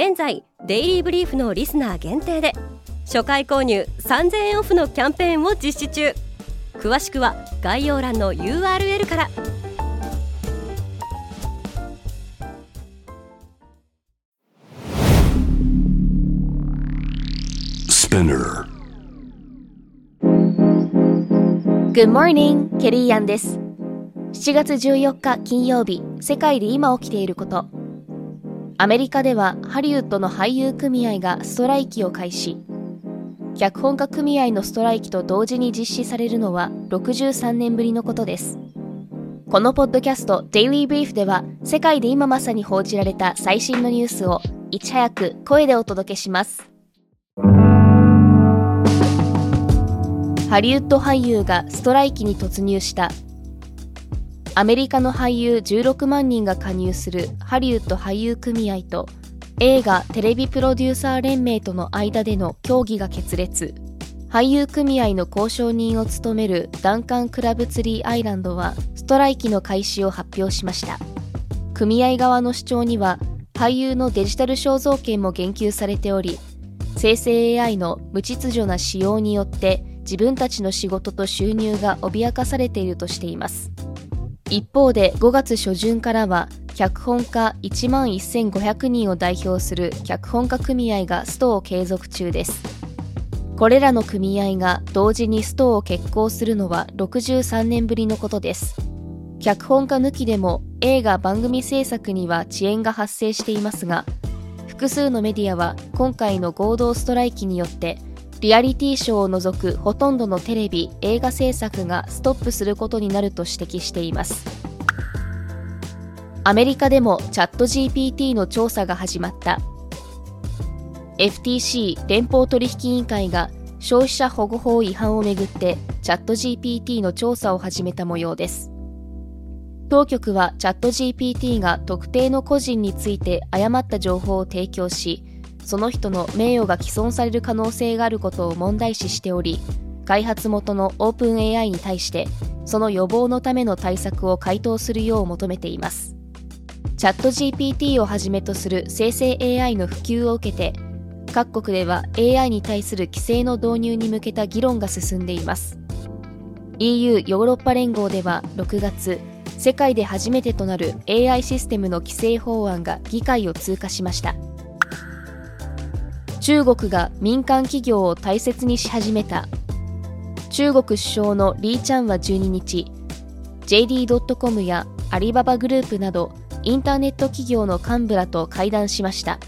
現在デイリーブリーフのリスナー限定で初回購入3000円オフのキャンペーンを実施中。詳しくは概要欄の URL からス p i n n Good morning! ケリーアンです。7月14日金曜日世界で今起きていることアメリカではハリウッドの俳優組合がストライキを開始。脚本家組合のストライキと同時に実施されるのは63年ぶりのことです。このポッドキャスト Daily Brief では世界で今まさに報じられた最新のニュースをいち早く声でお届けします。ハリウッド俳優がストライキに突入したアメリカの俳優16万人が加入するハリウッド俳優組合と映画テレビプロデューサー連盟との間での協議が決裂。俳優組合の交渉人を務めるダンカン・クラブツリーアイランドはストライキの開始を発表しました。組合側の主張には俳優のデジタル肖像権も言及されており生成 AI の無秩序な使用によって自分たちの仕事と収入が脅かされているとしています。一方で5月初旬からは脚本家1万1500人を代表する脚本家組合がストを継続中です。これらの組合が同時にストを決行するのは63年ぶりのことです。脚本家抜きでも映画番組制作には遅延が発生していますが複数のメディアは今回の合同ストライキによってリアリティショーを除くほとんどのテレビ映画制作がストップすることになると指摘しています。アメリカでもチャット GPT の調査が始まった。FTC 連邦取引委員会が消費者保護法違反をめぐってチャット GPT の調査を始めた模様です。当局はチャット GPT が特定の個人について誤った情報を提供しその人の名誉が毀損される可能性があることを問題視しており開発元の OpenAI に対してその予防のための対策を回答するよう求めています。チャット GPT をはじめとする生成 AI の普及を受けて各国では AI に対する規制の導入に向けた議論が進んでいます。EU ヨーロッパ連合では6月世界で初めてとなる AI システムの規制法案が議会を通過しました。中国が民間企業を大切にし始めた。中国首相のリー・チャンは12日 JD.com やアリババグループなどインターネット企業の幹部らと会談しました。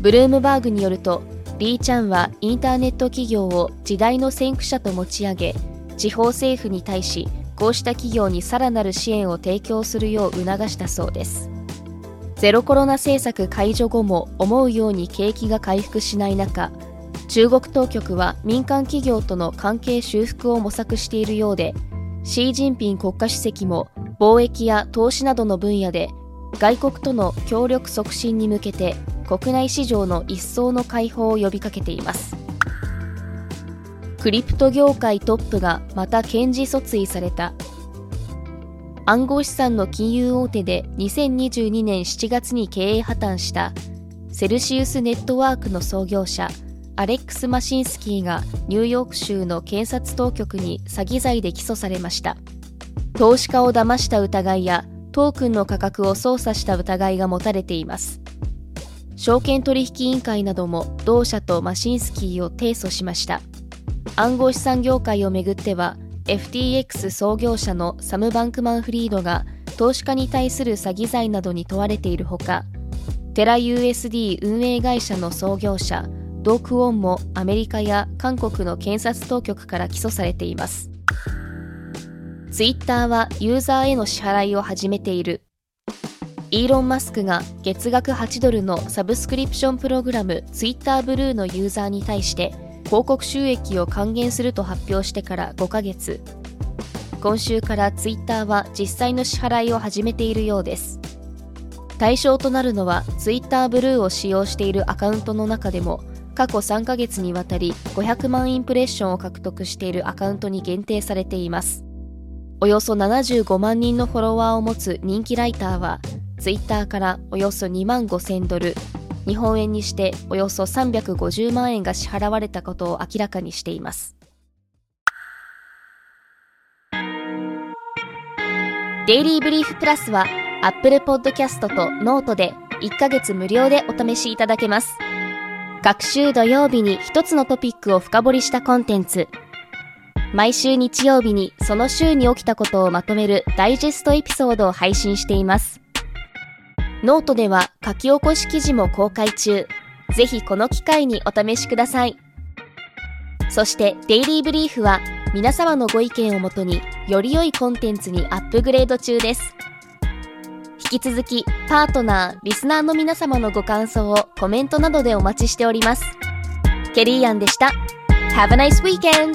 ブルームバーグによるとリー・チャンはインターネット企業を時代の先駆者と持ち上げ地方政府に対しこうした企業にさらなる支援を提供するよう促したそうです。ゼロコロナ政策解除後も思うように景気が回復しない中中国当局は民間企業との関係修復を模索しているようでシー・ジンピン国家主席も貿易や投資などの分野で外国との協力促進に向けて国内市場の一層の開放を呼びかけています。クリプト業界トップがまた検事訴追された。暗号資産の金融大手で2022年7月に経営破綻したセルシウスネットワークの創業者アレックス・マシンスキーがニューヨーク州の検察当局に詐欺罪で起訴されました。投資家を騙した疑いやトークンの価格を操作した疑いが持たれています。証券取引委員会なども同社とマシンスキーを提訴しました。暗号資産業界をめぐっては FTX 創業者のサム・バンクマンフリードが投資家に対する詐欺罪などに問われているほかテラ USD 運営会社の創業者ドーク・ウォンもアメリカや韓国の検察当局から起訴されています。ツイッターはユーザーへの支払いを始めている。イーロン・マスクが月額8ドルのサブスクリプションプログラム Twitter ブルーのユーザーに対して広告収益を還元すると発表してから5ヶ月。今週からツイッターは実際の支払いを始めているようです。対象となるのはツイッターブルーを使用しているアカウントの中でも過去3ヶ月にわたり500万インプレッションを獲得しているアカウントに限定されています。およそ75万人のフォロワーを持つ人気ライターはツイッターからおよそ2万5000ドル日本円にしておよそ350万円が支払われたことを明らかにしていますデイリーブリーフプラスは Apple Podcast と Note で1ヶ月無料でお試しいただけます。各週土曜日に一つのトピックを深掘りしたコンテンツ。毎週日曜日にその週に起きたことをまとめるダイジェストエピソードを配信しています。ノートでは書き起こし記事も公開中。ぜひこの機会にお試しください。そして Daily Brief は皆様のご意見をもとにより良いコンテンツにアップグレード中です。引き続きパートナー、リスナーの皆様のご感想をコメントなどでお待ちしております。ケリーアンでした。Have a nice weekend!